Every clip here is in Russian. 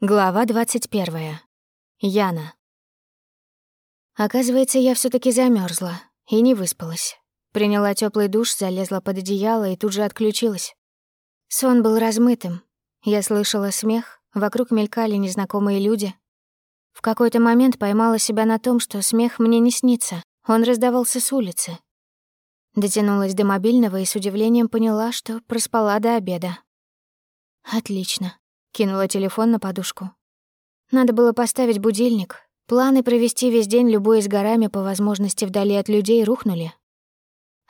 Глава 21. Яна. Оказывается, я все таки замерзла и не выспалась. Приняла теплый душ, залезла под одеяло и тут же отключилась. Сон был размытым. Я слышала смех, вокруг мелькали незнакомые люди. В какой-то момент поймала себя на том, что смех мне не снится, он раздавался с улицы. Дотянулась до мобильного и с удивлением поняла, что проспала до обеда. Отлично. Кинула телефон на подушку. Надо было поставить будильник. Планы провести весь день, любуясь горами, по возможности вдали от людей, рухнули.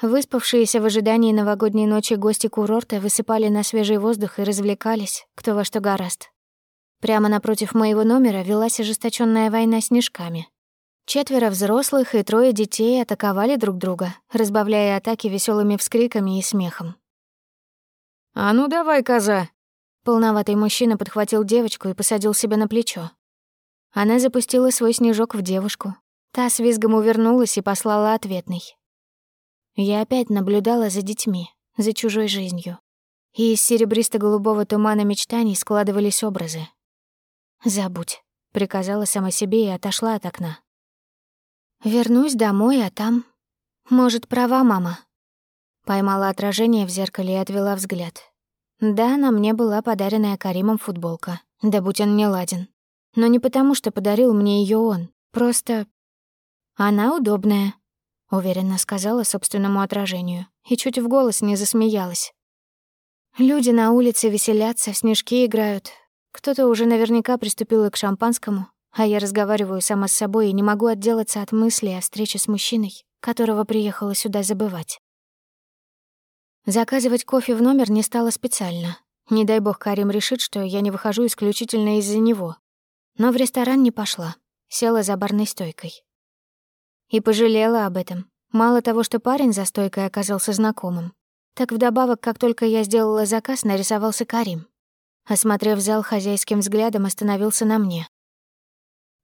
Выспавшиеся в ожидании новогодней ночи гости курорта высыпали на свежий воздух и развлекались, кто во что гораст. Прямо напротив моего номера велась ожесточенная война снежками. Четверо взрослых и трое детей атаковали друг друга, разбавляя атаки веселыми вскриками и смехом. «А ну давай, коза!» Полноватый мужчина подхватил девочку и посадил себя на плечо. Она запустила свой снежок в девушку. Та с визгом увернулась и послала ответный. Я опять наблюдала за детьми, за чужой жизнью. И из серебристо-голубого тумана мечтаний складывались образы. «Забудь», — приказала сама себе и отошла от окна. «Вернусь домой, а там...» «Может, права мама?» Поймала отражение в зеркале и отвела взгляд. Да, на мне была подаренная Каримом футболка, да будь он не ладен. Но не потому, что подарил мне ее он, просто... Она удобная, уверенно сказала собственному отражению и чуть в голос не засмеялась. Люди на улице веселятся, снежки играют. Кто-то уже наверняка приступил к шампанскому, а я разговариваю сама с собой и не могу отделаться от мысли о встрече с мужчиной, которого приехала сюда забывать. Заказывать кофе в номер не стало специально. Не дай бог Карим решит, что я не выхожу исключительно из-за него. Но в ресторан не пошла. Села за барной стойкой. И пожалела об этом. Мало того, что парень за стойкой оказался знакомым, так вдобавок, как только я сделала заказ, нарисовался Карим. Осмотрев зал хозяйским взглядом, остановился на мне.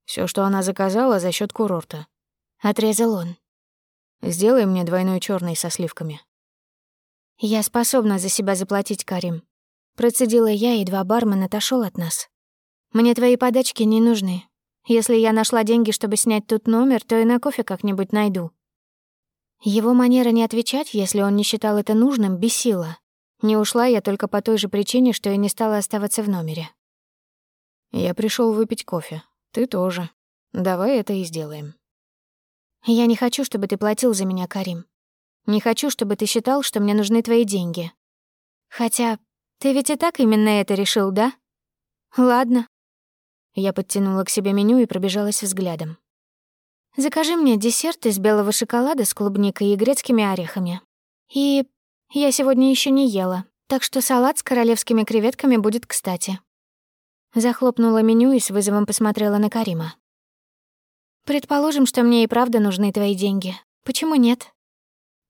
Все, что она заказала, за счет курорта», — отрезал он. «Сделай мне двойной черный со сливками». «Я способна за себя заплатить, Карим». Процедила я, и два бармена отошел от нас. «Мне твои подачки не нужны. Если я нашла деньги, чтобы снять тут номер, то и на кофе как-нибудь найду». Его манера не отвечать, если он не считал это нужным, бесила. Не ушла я только по той же причине, что и не стала оставаться в номере. «Я пришел выпить кофе. Ты тоже. Давай это и сделаем». «Я не хочу, чтобы ты платил за меня, Карим. Не хочу, чтобы ты считал, что мне нужны твои деньги. Хотя ты ведь и так именно это решил, да? Ладно. Я подтянула к себе меню и пробежалась взглядом. Закажи мне десерт из белого шоколада с клубникой и грецкими орехами. И я сегодня еще не ела, так что салат с королевскими креветками будет кстати. Захлопнула меню и с вызовом посмотрела на Карима. Предположим, что мне и правда нужны твои деньги. Почему нет?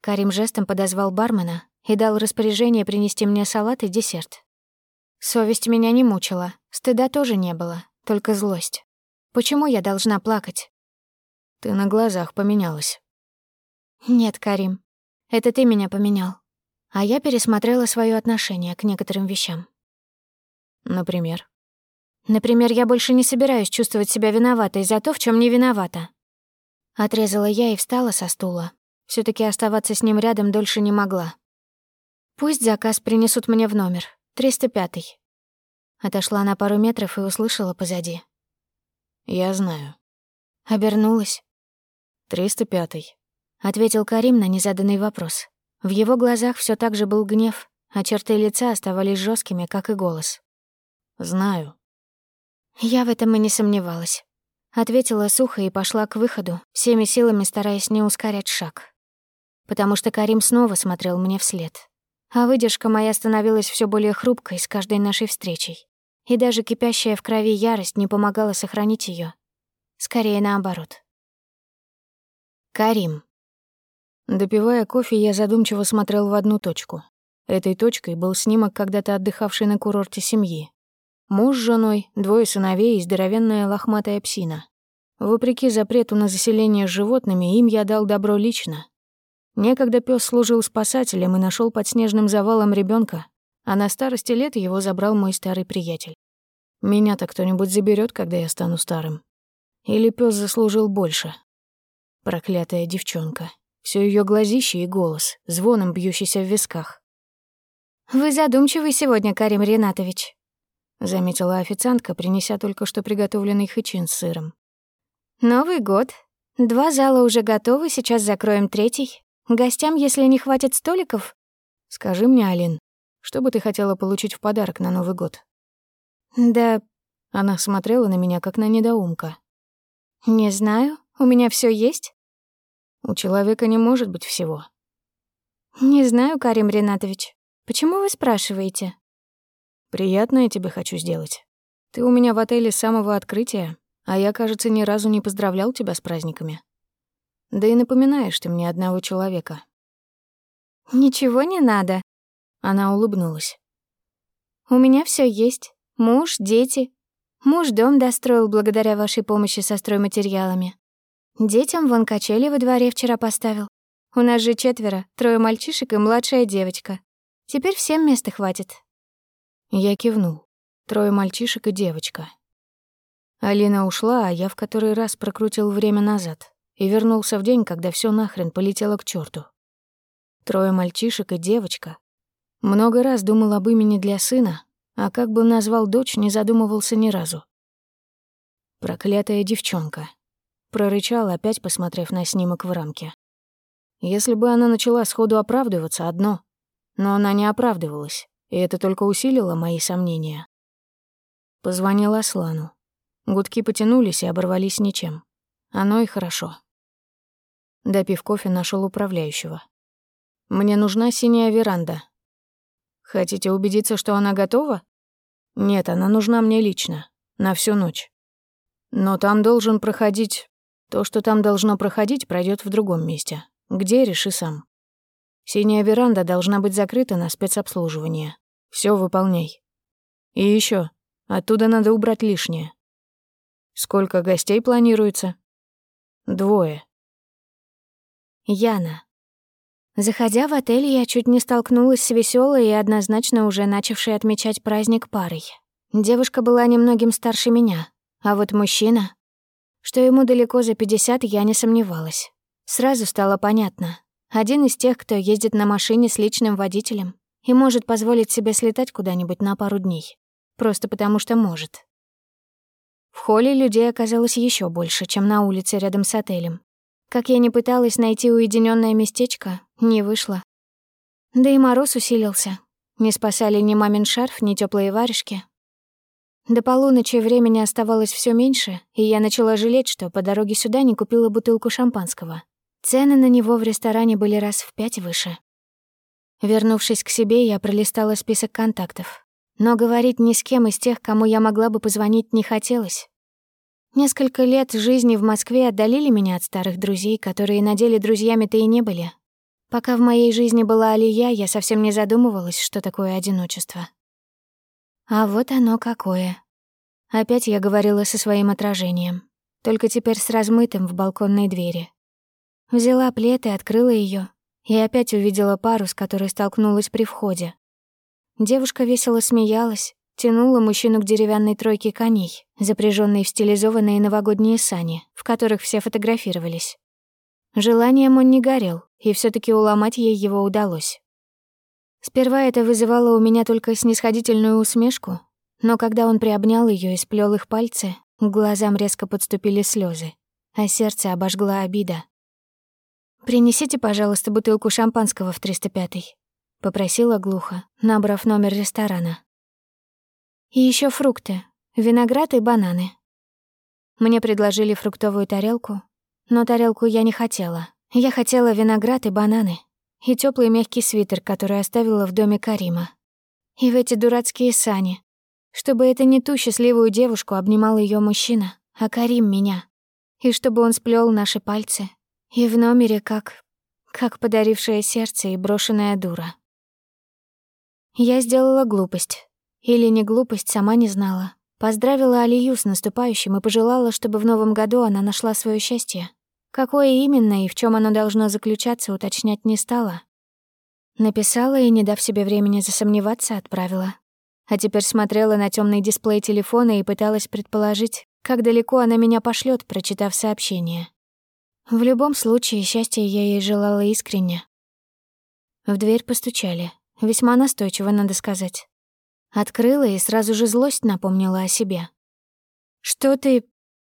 Карим жестом подозвал бармена и дал распоряжение принести мне салат и десерт. Совесть меня не мучила, стыда тоже не было, только злость. Почему я должна плакать? Ты на глазах поменялась. Нет, Карим, это ты меня поменял. А я пересмотрела свое отношение к некоторым вещам. Например? Например, я больше не собираюсь чувствовать себя виноватой за то, в чем не виновата. Отрезала я и встала со стула, все таки оставаться с ним рядом дольше не могла. «Пусть заказ принесут мне в номер. 305-й». Отошла на пару метров и услышала позади. «Я знаю». Обернулась. «305-й», — ответил Карим на незаданный вопрос. В его глазах все так же был гнев, а черты лица оставались жесткими, как и голос. «Знаю». Я в этом и не сомневалась. Ответила сухо и пошла к выходу, всеми силами стараясь не ускорять шаг потому что Карим снова смотрел мне вслед. А выдержка моя становилась все более хрупкой с каждой нашей встречей. И даже кипящая в крови ярость не помогала сохранить ее. Скорее наоборот. Карим. Допивая кофе, я задумчиво смотрел в одну точку. Этой точкой был снимок когда-то отдыхавшей на курорте семьи. Муж с женой, двое сыновей и здоровенная лохматая псина. Вопреки запрету на заселение животными, им я дал добро лично, Некогда пес служил спасателем и нашел под снежным завалом ребенка, а на старости лет его забрал мой старый приятель. Меня-то кто-нибудь заберет, когда я стану старым? Или пес заслужил больше? Проклятая девчонка. Все ее глазище и голос, звоном бьющийся в висках. «Вы задумчивый сегодня, Карим Ренатович», — заметила официантка, принеся только что приготовленный хычин с сыром. «Новый год. Два зала уже готовы, сейчас закроем третий. Гостям, если не хватит столиков...» «Скажи мне, Алин, что бы ты хотела получить в подарок на Новый год?» «Да...» Она смотрела на меня, как на недоумка. «Не знаю. У меня все есть. У человека не может быть всего. Не знаю, Карим Ренатович. Почему вы спрашиваете? Приятное тебе хочу сделать. Ты у меня в отеле с самого открытия, а я, кажется, ни разу не поздравлял тебя с праздниками. Да и напоминаешь ты мне одного человека. Ничего не надо. Она улыбнулась. У меня все есть. Муж, дети. Муж дом достроил благодаря вашей помощи со стройматериалами. Детям вон качели во дворе вчера поставил. У нас же четверо, трое мальчишек и младшая девочка. Теперь всем места хватит». Я кивнул. Трое мальчишек и девочка. Алина ушла, а я в который раз прокрутил время назад и вернулся в день, когда все нахрен полетело к черту. Трое мальчишек и девочка. Много раз думал об имени для сына, а как бы назвал дочь, не задумывался ни разу. Проклятая девчонка прорычал, опять посмотрев на снимок в рамке. Если бы она начала сходу оправдываться, одно. Но она не оправдывалась, и это только усилило мои сомнения. Позвонил Аслану. Гудки потянулись и оборвались ничем. Оно и хорошо. Допив кофе, нашел управляющего. «Мне нужна синяя веранда. Хотите убедиться, что она готова? Нет, она нужна мне лично, на всю ночь. Но там должен проходить то, что там должно проходить, пройдет в другом месте. Где, реши сам. Синяя веранда должна быть закрыта на спецобслуживание. Все выполняй. И еще, оттуда надо убрать лишнее. Сколько гостей планируется? Двое. Яна. Заходя в отель, я чуть не столкнулась с веселой и однозначно уже начавшей отмечать праздник парой. Девушка была немногим старше меня, а вот мужчина что ему далеко за 50, я не сомневалась. Сразу стало понятно. Один из тех, кто ездит на машине с личным водителем и может позволить себе слетать куда-нибудь на пару дней. Просто потому что может. В холле людей оказалось еще больше, чем на улице рядом с отелем. Как я не пыталась найти уединенное местечко, не вышло. Да и мороз усилился. Не спасали ни мамин шарф, ни теплые варежки, до полуночи времени оставалось все меньше, и я начала жалеть, что по дороге сюда не купила бутылку шампанского. Цены на него в ресторане были раз в пять выше. Вернувшись к себе, я пролистала список контактов. Но говорить ни с кем из тех, кому я могла бы позвонить, не хотелось. Несколько лет жизни в Москве отдалили меня от старых друзей, которые на деле друзьями-то и не были. Пока в моей жизни была Алия, я совсем не задумывалась, что такое одиночество. А вот оно какое. Опять я говорила со своим отражением, только теперь с размытым в балконной двери. Взяла плед и открыла ее, и опять увидела пару, с которой столкнулась при входе. Девушка весело смеялась, тянула мужчину к деревянной тройке коней, запряженной в стилизованные новогодние сани, в которых все фотографировались. Желанием он не горел, и все таки уломать ей его удалось. Сперва это вызывало у меня только снисходительную усмешку, но когда он приобнял ее и сплел их пальцы, к глазам резко подступили слезы, а сердце обожгла обида. «Принесите, пожалуйста, бутылку шампанского в 305-й», — попросила глухо, набрав номер ресторана. «И еще фрукты, виноград и бананы». Мне предложили фруктовую тарелку, но тарелку я не хотела. Я хотела виноград и бананы, и теплый мягкий свитер, который оставила в доме Карима. И в эти дурацкие сани. Чтобы это не ту счастливую девушку обнимал ее мужчина, а Карим меня. И чтобы он сплел наши пальцы. И в номере как... как подарившее сердце и брошенная дура. Я сделала глупость. Или не глупость, сама не знала. Поздравила Алию с наступающим и пожелала, чтобы в новом году она нашла свое счастье. Какое именно и в чем оно должно заключаться, уточнять не стала. Написала и, не дав себе времени засомневаться, отправила. а теперь смотрела на темный дисплей телефона и пыталась предположить, как далеко она меня пошлет, прочитав сообщение. В любом случае, счастья я ей желала искренне. В дверь постучали. Весьма настойчиво, надо сказать. Открыла и сразу же злость напомнила о себе. «Что ты...»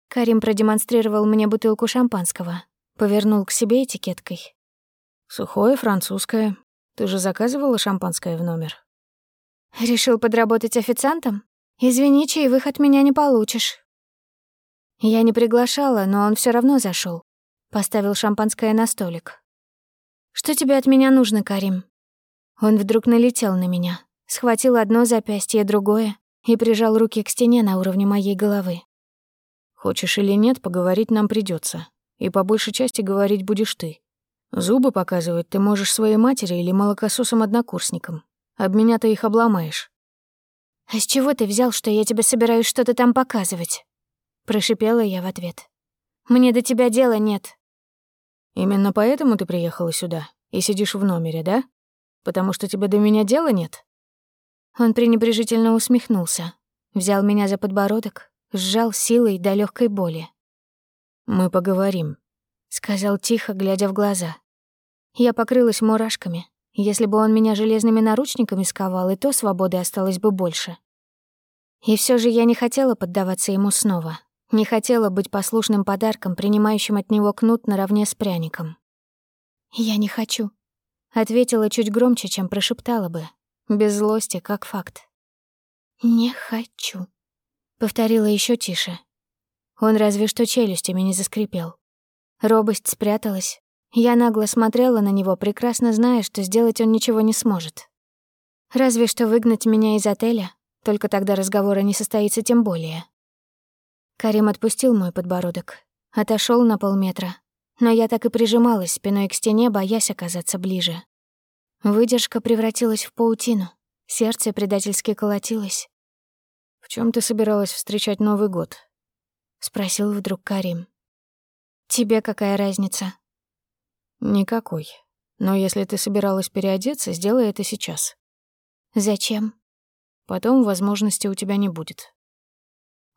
Карим продемонстрировал мне бутылку шампанского. Повернул к себе этикеткой. «Сухое французское. Ты же заказывала шампанское в номер?» «Решил подработать официантом? Извини, чаевых от меня не получишь». Я не приглашала, но он все равно зашел. Поставил шампанское на столик. «Что тебе от меня нужно, Карим?» Он вдруг налетел на меня, схватил одно запястье, другое и прижал руки к стене на уровне моей головы. «Хочешь или нет, поговорить нам придется, И по большей части говорить будешь ты. Зубы показывать ты можешь своей матери или молокососам-однокурсникам. Об меня ты их обломаешь». «А с чего ты взял, что я тебе собираюсь что-то там показывать?» Прошипела я в ответ. «Мне до тебя дела нет». «Именно поэтому ты приехала сюда и сидишь в номере, да? Потому что тебе до меня дела нет?» Он пренебрежительно усмехнулся, взял меня за подбородок, сжал силой до легкой боли. «Мы поговорим», — сказал тихо, глядя в глаза. Я покрылась мурашками. Если бы он меня железными наручниками сковал, и то свободы осталось бы больше. И все же я не хотела поддаваться ему снова. Не хотела быть послушным подарком, принимающим от него кнут наравне с пряником. «Я не хочу», — ответила чуть громче, чем прошептала бы, без злости, как факт. «Не хочу», — повторила еще тише. Он разве что челюстями не заскрипел. Робость спряталась. Я нагло смотрела на него, прекрасно зная, что сделать он ничего не сможет. Разве что выгнать меня из отеля, только тогда разговора не состоится тем более. Карим отпустил мой подбородок, отошел на полметра, но я так и прижималась спиной к стене, боясь оказаться ближе. Выдержка превратилась в паутину, сердце предательски колотилось. «В чем ты собиралась встречать Новый год?» — спросил вдруг Карим. «Тебе какая разница?» «Никакой. Но если ты собиралась переодеться, сделай это сейчас». «Зачем?» «Потом возможности у тебя не будет».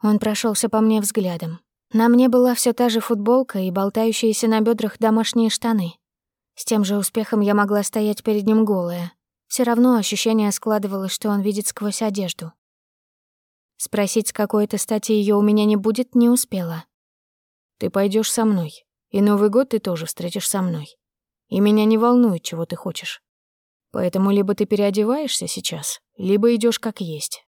Он прошелся по мне взглядом. На мне была все та же футболка и болтающиеся на бедрах домашние штаны. С тем же успехом я могла стоять перед ним голая. Все равно ощущение складывалось, что он видит сквозь одежду. Спросить, с какой-то стати ее у меня не будет, не успела. «Ты пойдешь со мной, и Новый год ты тоже встретишь со мной. И меня не волнует, чего ты хочешь. Поэтому либо ты переодеваешься сейчас, либо идешь как есть.